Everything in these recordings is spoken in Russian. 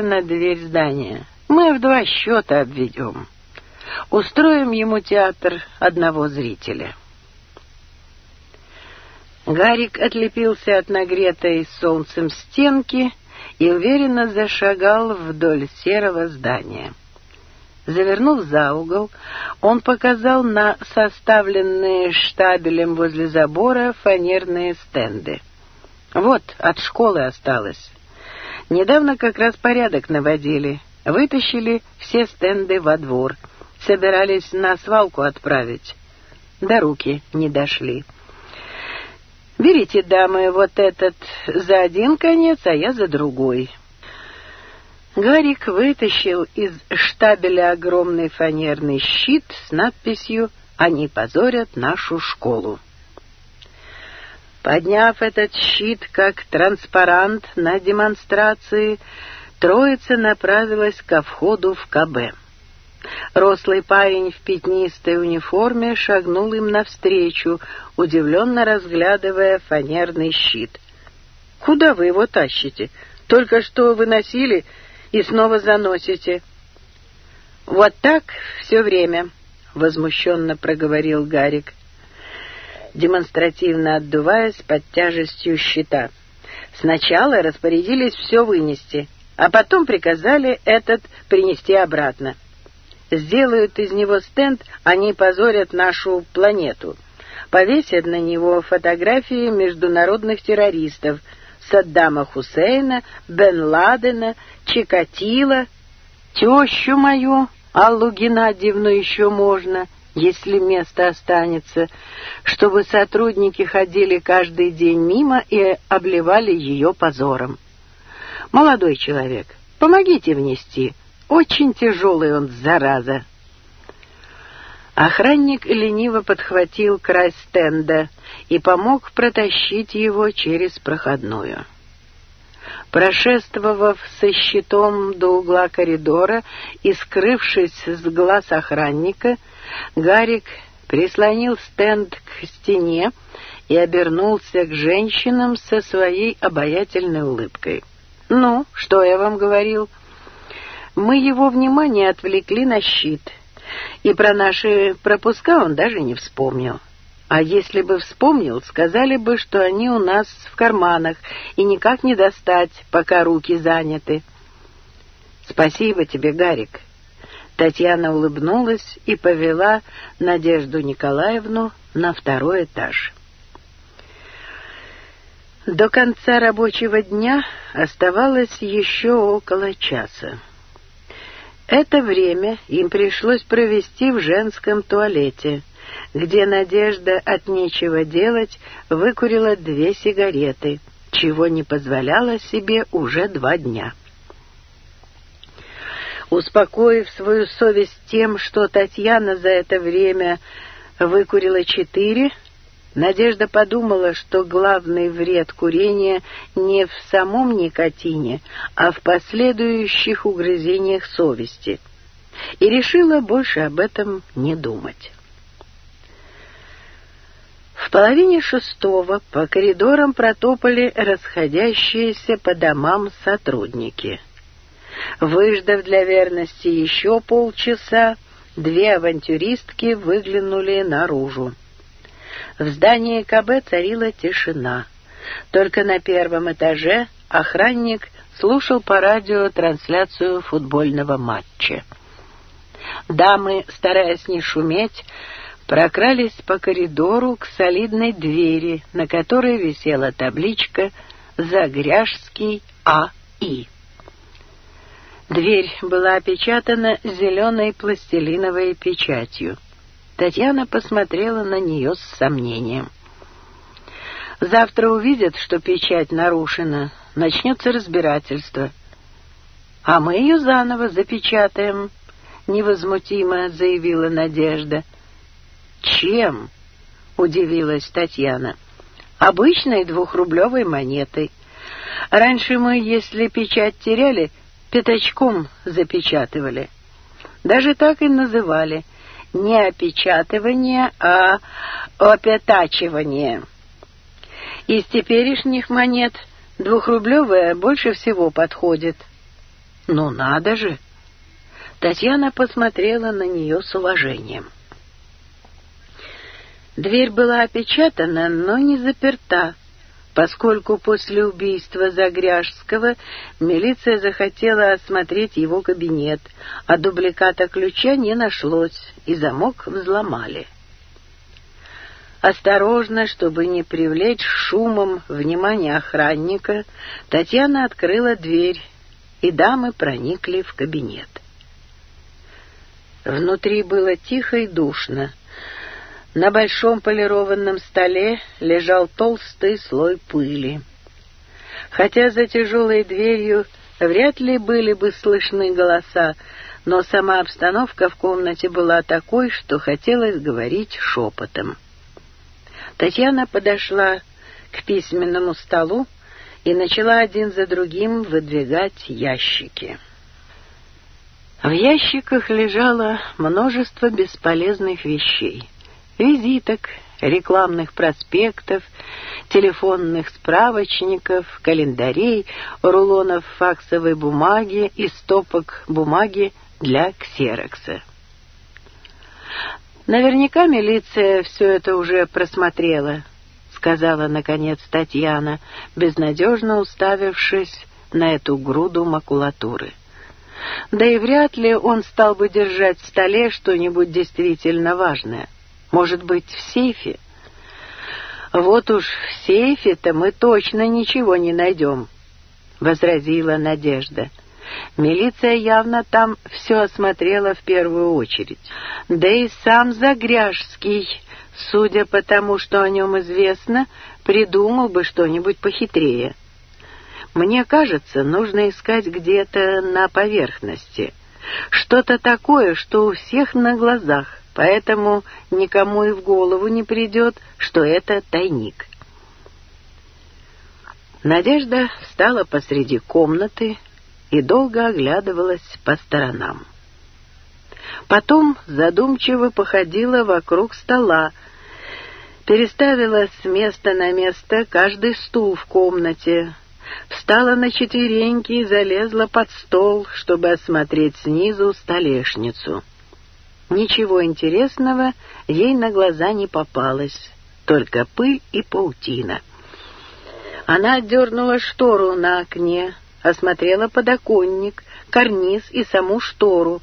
на дверь здания. Мы в два счета обведем. Устроим ему театр одного зрителя. Гарик отлепился от нагретой солнцем стенки и уверенно зашагал вдоль серого здания. Завернув за угол, он показал на составленные штабелем возле забора фанерные стенды. «Вот, от школы осталось». Недавно как раз порядок наводили. Вытащили все стенды во двор. Собирались на свалку отправить. До руки не дошли. «Берите, дамы, вот этот за один конец, а я за другой». Гарик вытащил из штабеля огромный фанерный щит с надписью «Они позорят нашу школу». Подняв этот щит как транспарант на демонстрации, троица направилась ко входу в КБ. Рослый парень в пятнистой униформе шагнул им навстречу, удивленно разглядывая фанерный щит. «Куда вы его тащите? Только что выносили и снова заносите». «Вот так все время», — возмущенно проговорил Гарик демонстративно отдуваясь под тяжестью щита. Сначала распорядились все вынести, а потом приказали этот принести обратно. Сделают из него стенд, они позорят нашу планету. Повесят на него фотографии международных террористов Саддама Хусейна, Бен Ладена, Чикатила, тещу мою, Аллу Геннадьевну еще можно — если место останется, чтобы сотрудники ходили каждый день мимо и обливали ее позором. «Молодой человек, помогите внести. Очень тяжелый он, зараза!» Охранник лениво подхватил край стенда и помог протащить его через проходную прошествовав со щитом до угла коридора и скрывшись с глаз охранника, Гарик прислонил стенд к стене и обернулся к женщинам со своей обаятельной улыбкой. «Ну, что я вам говорил?» Мы его внимание отвлекли на щит, и про наши пропуска он даже не вспомнил. А если бы вспомнил, сказали бы, что они у нас в карманах и никак не достать, пока руки заняты. «Спасибо тебе, Гарик». Татьяна улыбнулась и повела Надежду Николаевну на второй этаж. До конца рабочего дня оставалось еще около часа. Это время им пришлось провести в женском туалете – где Надежда от нечего делать выкурила две сигареты, чего не позволяла себе уже два дня. Успокоив свою совесть тем, что Татьяна за это время выкурила четыре, Надежда подумала, что главный вред курения не в самом никотине, а в последующих угрызениях совести, и решила больше об этом не думать. В половине шестого по коридорам протопали расходящиеся по домам сотрудники. Выждав для верности еще полчаса, две авантюристки выглянули наружу. В здании КБ царила тишина. Только на первом этаже охранник слушал по радио трансляцию футбольного матча. Дамы, стараясь не шуметь, прокрались по коридору к солидной двери, на которой висела табличка «Загряжский А.И». Дверь была опечатана зеленой пластилиновой печатью. Татьяна посмотрела на нее с сомнением. «Завтра увидят, что печать нарушена. Начнется разбирательство. А мы ее заново запечатаем», — невозмутимо заявила Надежда. — «Чем?» — удивилась Татьяна. «Обычной двухрублевой монетой. Раньше мы, если печать теряли, пятачком запечатывали. Даже так и называли. Не опечатывание, а опятачивание. Из теперешних монет двухрублевая больше всего подходит». «Ну надо же!» Татьяна посмотрела на нее с уважением. Дверь была опечатана, но не заперта, поскольку после убийства Загряжского милиция захотела осмотреть его кабинет, а дубликата ключа не нашлось, и замок взломали. Осторожно, чтобы не привлечь шумом внимание охранника, Татьяна открыла дверь, и дамы проникли в кабинет. Внутри было тихо и душно. На большом полированном столе лежал толстый слой пыли. Хотя за тяжелой дверью вряд ли были бы слышны голоса, но сама обстановка в комнате была такой, что хотелось говорить шепотом. Татьяна подошла к письменному столу и начала один за другим выдвигать ящики. В ящиках лежало множество бесполезных вещей — визиток, рекламных проспектов, телефонных справочников, календарей, рулонов факсовой бумаги и стопок бумаги для ксерокса. «Наверняка милиция все это уже просмотрела», — сказала, наконец, Татьяна, безнадежно уставившись на эту груду макулатуры. Да и вряд ли он стал бы держать в столе что-нибудь действительно важное — может быть, в сейфе? Вот уж в сейфе-то мы точно ничего не найдем, — возразила Надежда. Милиция явно там все осмотрела в первую очередь. Да и сам Загряжский, судя по тому, что о нем известно, придумал бы что-нибудь похитрее. Мне кажется, нужно искать где-то на поверхности. Что-то такое, что у всех на глазах поэтому никому и в голову не придет, что это тайник. Надежда встала посреди комнаты и долго оглядывалась по сторонам. Потом задумчиво походила вокруг стола, переставила с места на место каждый стул в комнате, встала на четвереньки и залезла под стол, чтобы осмотреть снизу столешницу — Ничего интересного ей на глаза не попалось, только пыль и паутина. Она отдернула штору на окне, осмотрела подоконник, карниз и саму штору,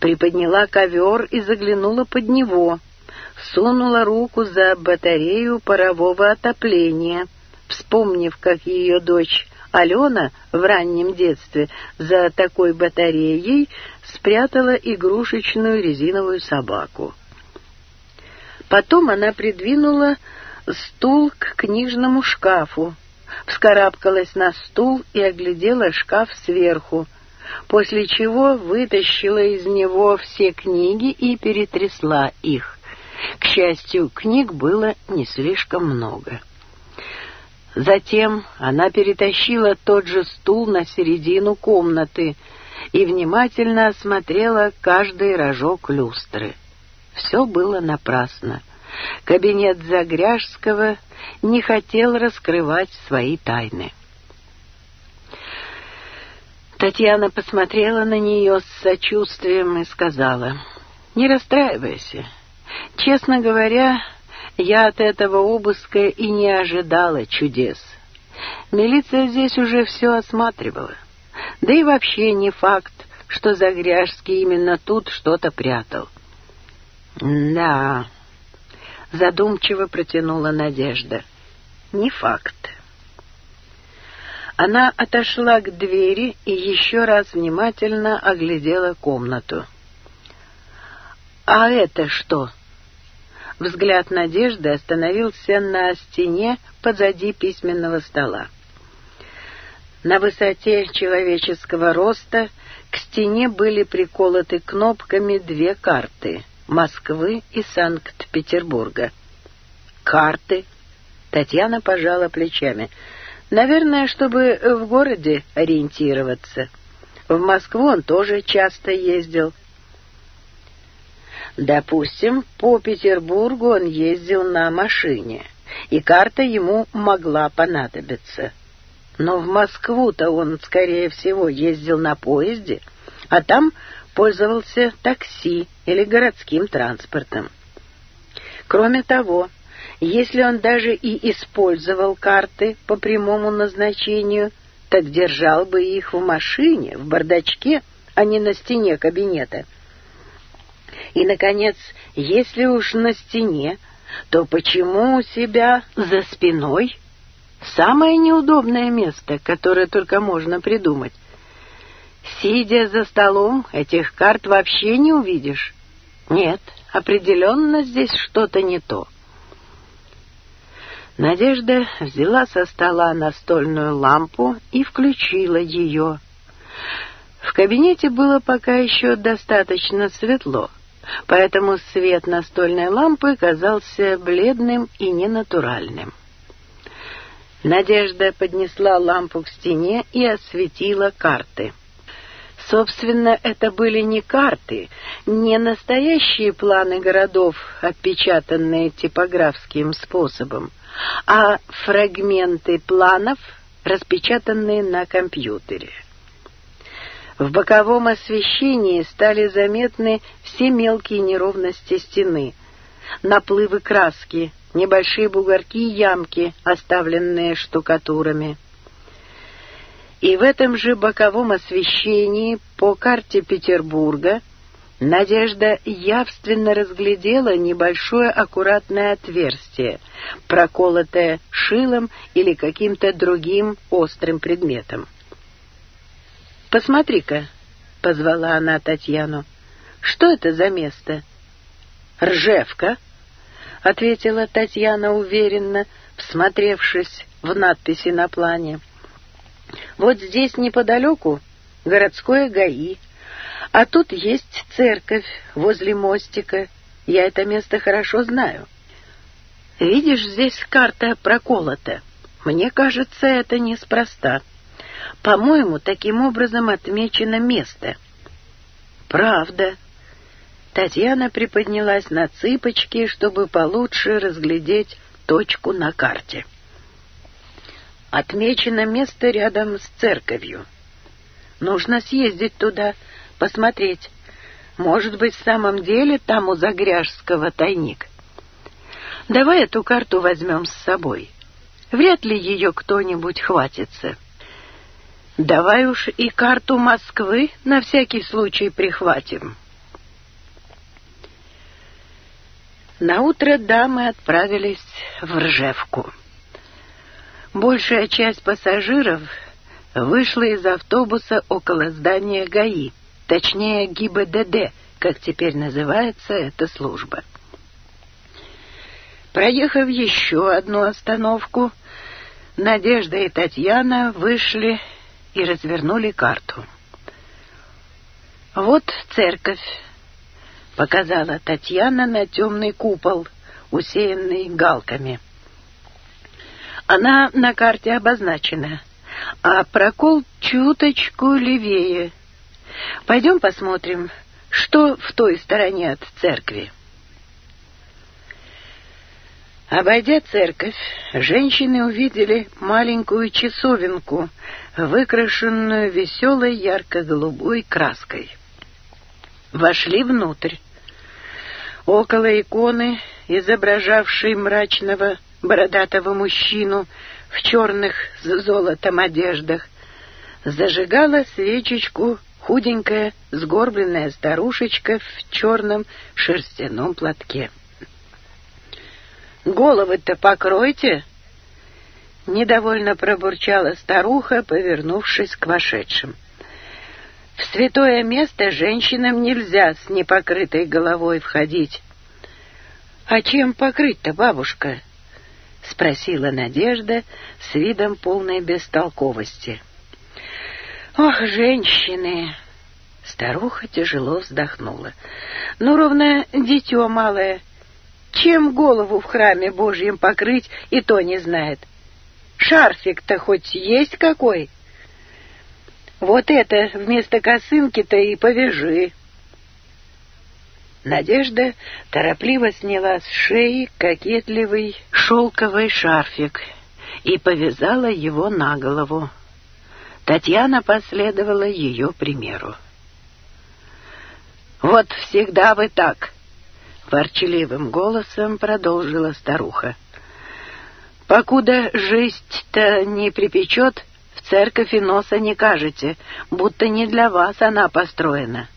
приподняла ковер и заглянула под него, сунула руку за батарею парового отопления, вспомнив, как ее дочь Алена в раннем детстве за такой батареей спрятала игрушечную резиновую собаку. Потом она придвинула стул к книжному шкафу, вскарабкалась на стул и оглядела шкаф сверху, после чего вытащила из него все книги и перетрясла их. К счастью, книг было не слишком много. Затем она перетащила тот же стул на середину комнаты — и внимательно осмотрела каждый рожок люстры. Все было напрасно. Кабинет Загряжского не хотел раскрывать свои тайны. Татьяна посмотрела на нее с сочувствием и сказала, «Не расстраивайся. Честно говоря, я от этого обыска и не ожидала чудес. Милиция здесь уже все осматривала. Да и вообще не факт, что Загряжский именно тут что-то прятал. «Да», — задумчиво протянула Надежда, — «не факт». Она отошла к двери и еще раз внимательно оглядела комнату. «А это что?» Взгляд Надежды остановился на стене позади письменного стола. На высоте человеческого роста к стене были приколоты кнопками две карты — Москвы и Санкт-Петербурга. «Карты?» — Татьяна пожала плечами. «Наверное, чтобы в городе ориентироваться. В Москву он тоже часто ездил». Допустим, по Петербургу он ездил на машине, и карта ему могла понадобиться. но в Москву-то он, скорее всего, ездил на поезде, а там пользовался такси или городским транспортом. Кроме того, если он даже и использовал карты по прямому назначению, так держал бы их в машине, в бардачке, а не на стене кабинета. И, наконец, если уж на стене, то почему у себя за спиной Самое неудобное место, которое только можно придумать. Сидя за столом, этих карт вообще не увидишь. Нет, определенно здесь что-то не то. Надежда взяла со стола настольную лампу и включила ее. В кабинете было пока еще достаточно светло, поэтому свет настольной лампы казался бледным и ненатуральным. Надежда поднесла лампу к стене и осветила карты. Собственно, это были не карты, не настоящие планы городов, отпечатанные типографским способом, а фрагменты планов, распечатанные на компьютере. В боковом освещении стали заметны все мелкие неровности стены, наплывы краски, небольшие бугорки и ямки, оставленные штукатурами. И в этом же боковом освещении по карте Петербурга Надежда явственно разглядела небольшое аккуратное отверстие, проколотое шилом или каким-то другим острым предметом. «Посмотри-ка», — позвала она Татьяну, — «что это за место?» «Ржевка», ответила Татьяна уверенно, всмотревшись в надписи на плане. «Вот здесь неподалеку городское ГАИ, а тут есть церковь возле мостика. Я это место хорошо знаю. Видишь, здесь карта проколота. Мне кажется, это неспроста. По-моему, таким образом отмечено место». «Правда», Татьяна приподнялась на цыпочки, чтобы получше разглядеть точку на карте. Отмечено место рядом с церковью. Нужно съездить туда, посмотреть. Может быть, в самом деле там у Загряжского тайник. Давай эту карту возьмем с собой. Вряд ли ее кто-нибудь хватится. Давай уж и карту Москвы на всякий случай прихватим». На утро дамы отправились в Ржевку. Большая часть пассажиров вышла из автобуса около здания ГАИ, точнее ГИБДД, как теперь называется эта служба. Проехав еще одну остановку, Надежда и Татьяна вышли и развернули карту. «Вот церковь», показала Татьяна на темный купол, усеянный галками. Она на карте обозначена, а прокол чуточку левее. Пойдем посмотрим, что в той стороне от церкви. Обойдя церковь, женщины увидели маленькую часовенку, выкрашенную веселой ярко-голубой краской. Вошли внутрь. Около иконы, изображавшей мрачного бородатого мужчину в черных с золотом одеждах, зажигала свечечку худенькая сгорбленная старушечка в черном шерстяном платке. «Головы-то покройте!» Недовольно пробурчала старуха, повернувшись к вошедшим. В святое место женщинам нельзя с непокрытой головой входить. «А чем покрыть-то, бабушка?» — спросила Надежда с видом полной бестолковости. «Ох, женщины!» Старуха тяжело вздохнула. «Ну, ровно дитё малое. Чем голову в храме Божьем покрыть, и то не знает. Шарфик-то хоть есть какой?» Вот это вместо косынки-то и повяжи. Надежда торопливо сняла с шеи кокетливый шелковый шарфик и повязала его на голову. Татьяна последовала ее примеру. «Вот всегда вы так!» — ворчаливым голосом продолжила старуха. «Покуда жизнь-то не припечет, Церковь Носа не кажете, будто не для вас она построена.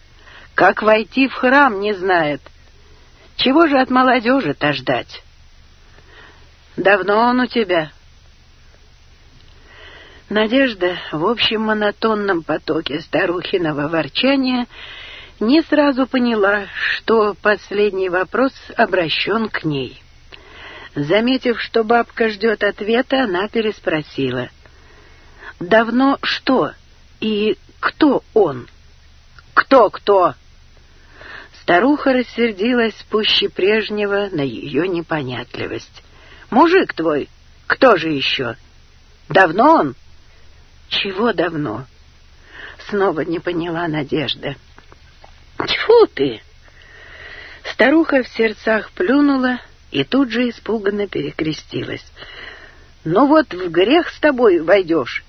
Как войти в храм, не знает. Чего же от молодежи-то ждать? Давно он у тебя?» Надежда в общем монотонном потоке старухиного ворчания не сразу поняла, что последний вопрос обращен к ней. Заметив, что бабка ждет ответа, она переспросила — давно что и кто он? Кто-кто? Старуха рассердилась пуще прежнего на ее непонятливость. «Мужик твой, кто же еще? Давно он?» «Чего давно?» Снова не поняла Надежда. «Тьфу ты!» Старуха в сердцах плюнула и тут же испуганно перекрестилась. «Ну вот в грех с тобой войдешь,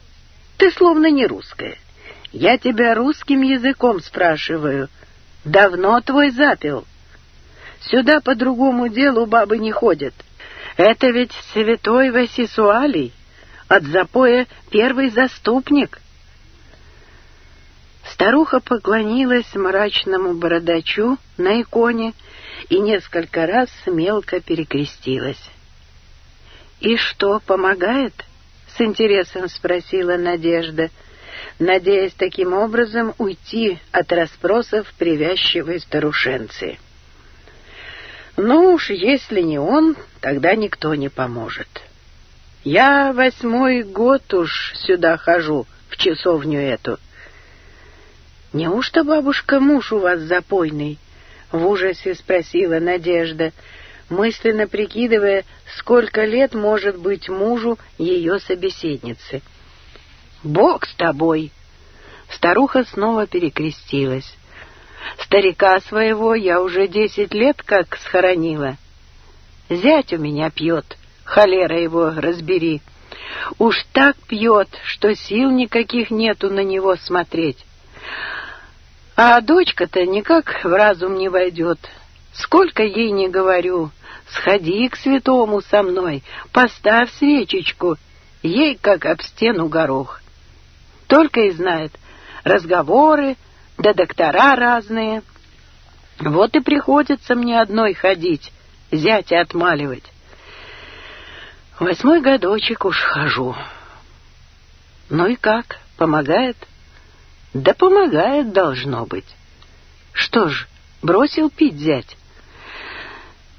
ты словно не русская. Я тебя русским языком спрашиваю. Давно твой запил? Сюда по другому делу бабы не ходят. Это ведь святой Васисуалий, от запоя первый заступник». Старуха поклонилась мрачному бородачу на иконе и несколько раз мелко перекрестилась. «И что, помогает?» — с интересом спросила Надежда, надеясь таким образом уйти от расспросов привязчивой старушенцы. «Ну уж, если не он, тогда никто не поможет. Я восьмой год уж сюда хожу, в часовню эту». «Неужто бабушка муж у вас запойный?» — в ужасе спросила Надежда, — мысленно прикидывая, сколько лет может быть мужу ее собеседницы. «Бог с тобой!» Старуха снова перекрестилась. «Старика своего я уже десять лет как схоронила. Зять у меня пьет, холера его разбери. Уж так пьет, что сил никаких нету на него смотреть. А дочка-то никак в разум не войдет, Сколько ей не говорю, сходи к святому со мной, поставь свечечку, ей как об стену горох. Только и знает, разговоры, да доктора разные. Вот и приходится мне одной ходить, зятя отмаливать. Восьмой годочек уж хожу. Ну и как, помогает? Да помогает, должно быть. Что ж, бросил пить зять.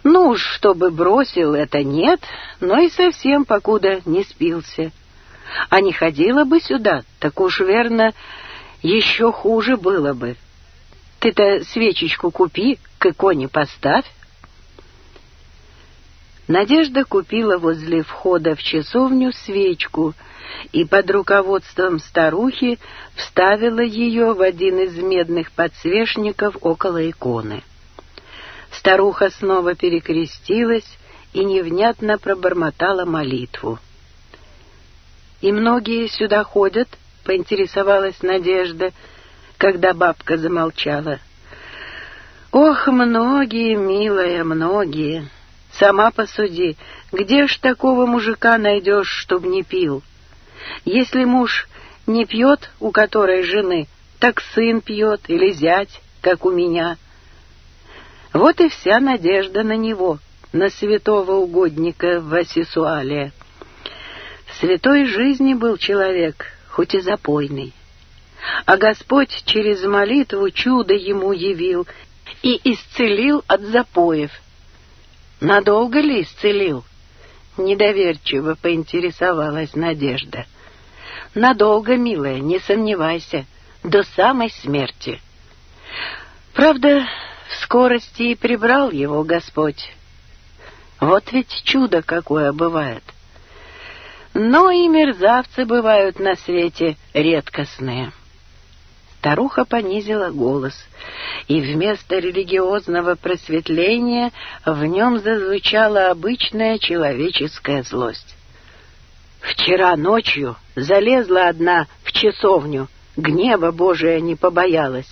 Ну уж, чтобы бросил, это нет, но и совсем покуда не спился. А не ходила бы сюда, так уж верно, еще хуже было бы. Ты-то свечечку купи, к иконе поставь. Надежда купила возле входа в часовню свечку и под руководством старухи вставила ее в один из медных подсвечников около иконы. Старуха снова перекрестилась и невнятно пробормотала молитву. «И многие сюда ходят?» — поинтересовалась Надежда, когда бабка замолчала. «Ох, многие, милая, многие! Сама посуди, где ж такого мужика найдешь, чтоб не пил? Если муж не пьет, у которой жены, так сын пьет или зять, как у меня». Вот и вся надежда на него, на святого угодника Васисуалия. Святой жизни был человек, хоть и запойный. А Господь через молитву чудо ему явил и исцелил от запоев. Надолго ли исцелил? Недоверчиво поинтересовалась Надежда. Надолго, милая, не сомневайся, до самой смерти. Правда, скорости и прибрал его Господь. Вот ведь чудо какое бывает. Но и мерзавцы бывают на свете редкостные. Старуха понизила голос, и вместо религиозного просветления в нем зазвучала обычная человеческая злость. «Вчера ночью залезла одна в часовню, гнева Божия не побоялась.